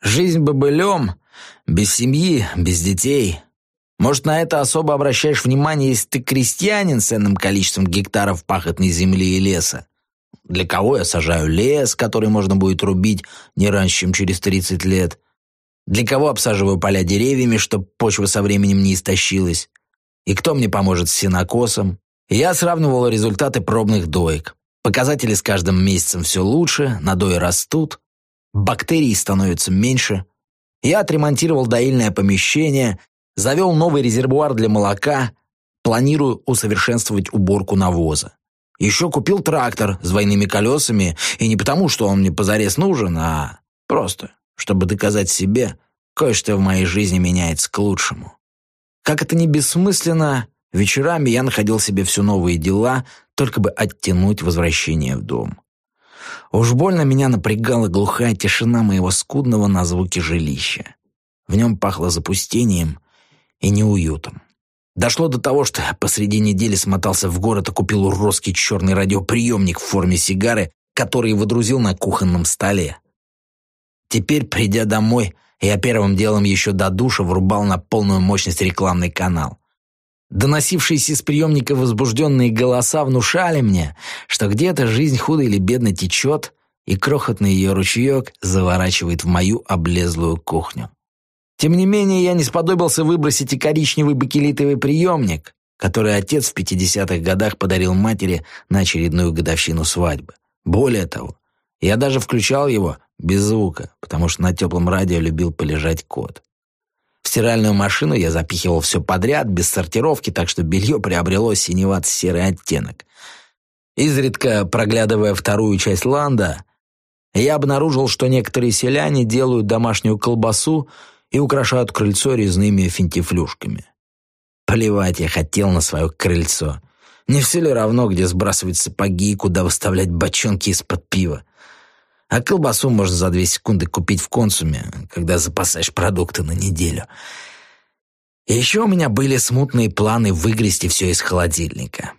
Жизнь бобылем, без семьи, без детей. Может, на это особо обращаешь внимание, если ты крестьянин с ценным количеством гектаров пахотной земли и леса. Для кого я сажаю лес, который можно будет рубить не раньше, чем через 30 лет? Для кого обсаживаю поля деревьями, чтобы почва со временем не истощилась? И кто мне поможет с сенокосом? Я сравнивал результаты пробных доек. Показатели с каждым месяцем все лучше, надои растут, бактерий становится меньше. Я отремонтировал доильное помещение, завел новый резервуар для молока, планирую усовершенствовать уборку навоза. Еще купил трактор с двойными колесами, и не потому, что он мне позарез нужен, а просто, чтобы доказать себе, кое-что в моей жизни меняется к лучшему. Как это не бессмысленно, вечерами я находил себе все новые дела, только бы оттянуть возвращение в дом. Уж больно меня напрягала глухая тишина моего скудного на звуки жилища. В нем пахло запустением и неуютом. Дошло до того, что посреди недели смотался в город и купил уродский черный радиоприемник в форме сигары, который выдрузил на кухонном столе. Теперь, придя домой, я первым делом еще до душа врубал на полную мощность рекламный канал. Доносившиеся из приемника возбужденные голоса внушали мне, что где-то жизнь худо или бедно течет, и крохотный ее ручеек заворачивает в мою облезлую кухню. Тем не менее, я не сподобился выбросить и коричневый бакелитовый приемник, который отец в 50-х годах подарил матери на очередную годовщину свадьбы. Более того, я даже включал его без звука, потому что на теплом радио любил полежать кот. В стиральную машину я запихивал все подряд, без сортировки, так что белье приобрело синевато-серый оттенок. Изредка, проглядывая вторую часть ланда, я обнаружил, что некоторые селяне делают домашнюю колбасу и украшают крыльцо резными финтифлюшками. Плевать я хотел на свое крыльцо. Не все ли равно, где сбрасывать сапоги и куда выставлять бочонки из-под пива? А колбасу можно за две секунды купить в консуме, когда запасаешь продукты на неделю. И еще у меня были смутные планы выгрести все из холодильника.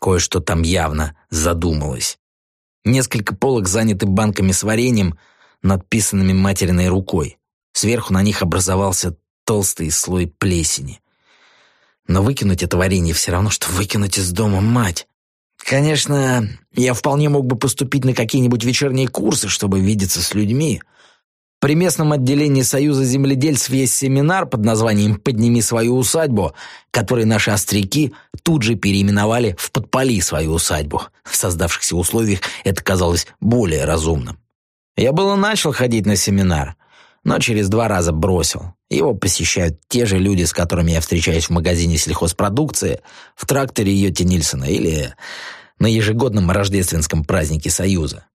Кое-что там явно задумалось. Несколько полок заняты банками с вареньем, надписанными материной рукой. Сверху на них образовался толстый слой плесени. Но выкинуть это варенье все равно, что выкинуть из дома мать. Конечно, я вполне мог бы поступить на какие-нибудь вечерние курсы, чтобы видеться с людьми. При местном отделении Союза земледельцев есть семинар под названием «Подними свою усадьбу», который наши остряки тут же переименовали в «Подпали свою усадьбу». В создавшихся условиях это казалось более разумным. Я было начал ходить на семинар, но через два раза бросил. Его посещают те же люди, с которыми я встречаюсь в магазине сельхозпродукции, в тракторе Йоти Нильсона или на ежегодном рождественском празднике Союза.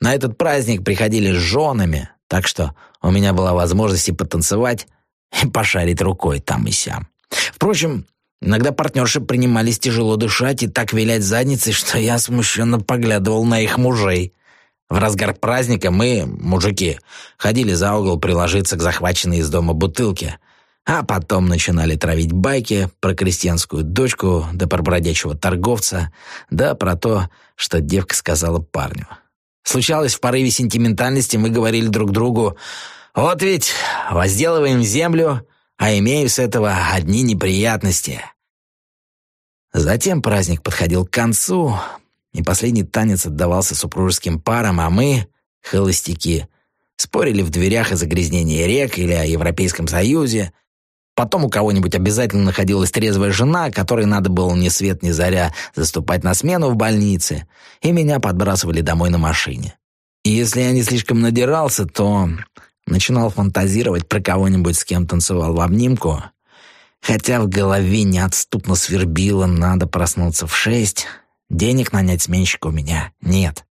На этот праздник приходили с женами, так что у меня была возможность и потанцевать, и пошарить рукой там и сям. Впрочем, иногда партнерши принимались тяжело дышать и так вилять задницей, что я смущенно поглядывал на их мужей. В разгар праздника мы, мужики, ходили за угол приложиться к захваченной из дома бутылке, а потом начинали травить байки про крестьянскую дочку, да про бродячего торговца, да про то, что девка сказала парню. Случалось, в порыве сентиментальности мы говорили друг другу, «Вот ведь возделываем землю, а имею с этого одни неприятности». Затем праздник подходил к концу, и последний танец отдавался супружеским парам, а мы, холостяки, спорили в дверях о загрязнении рек или о Европейском Союзе. Потом у кого-нибудь обязательно находилась трезвая жена, которой надо было ни свет ни заря заступать на смену в больнице, и меня подбрасывали домой на машине. И если я не слишком надирался, то начинал фантазировать про кого-нибудь, с кем танцевал в обнимку, хотя в голове неотступно свербило, надо проснуться в шесть, Денег нанять сменщика у меня нет.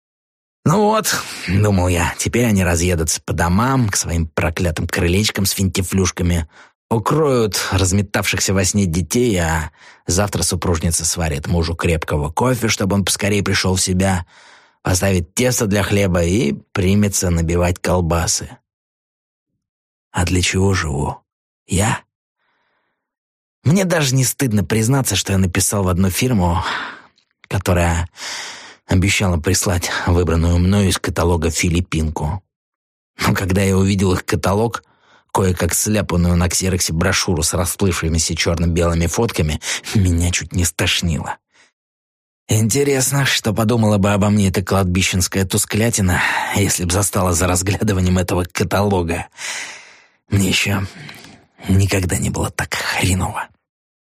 Ну вот, думал я, теперь они разъедутся по домам, к своим проклятым крылечкам с финтифлюшками, укроют разметавшихся во сне детей, а завтра супружница сварит мужу крепкого кофе, чтобы он поскорее пришел в себя, поставит тесто для хлеба и примется набивать колбасы. А для чего живу? Я? Мне даже не стыдно признаться, что я написал в одну фирму которая обещала прислать выбранную мною из каталога филиппинку. Но когда я увидел их каталог, кое-как сляпанную на ксероксе брошюру с расплывшимися черно-белыми фотками, меня чуть не стошнило. Интересно, что подумала бы обо мне эта кладбищенская тусклятина, если б застала за разглядыванием этого каталога. Мне еще никогда не было так хреново.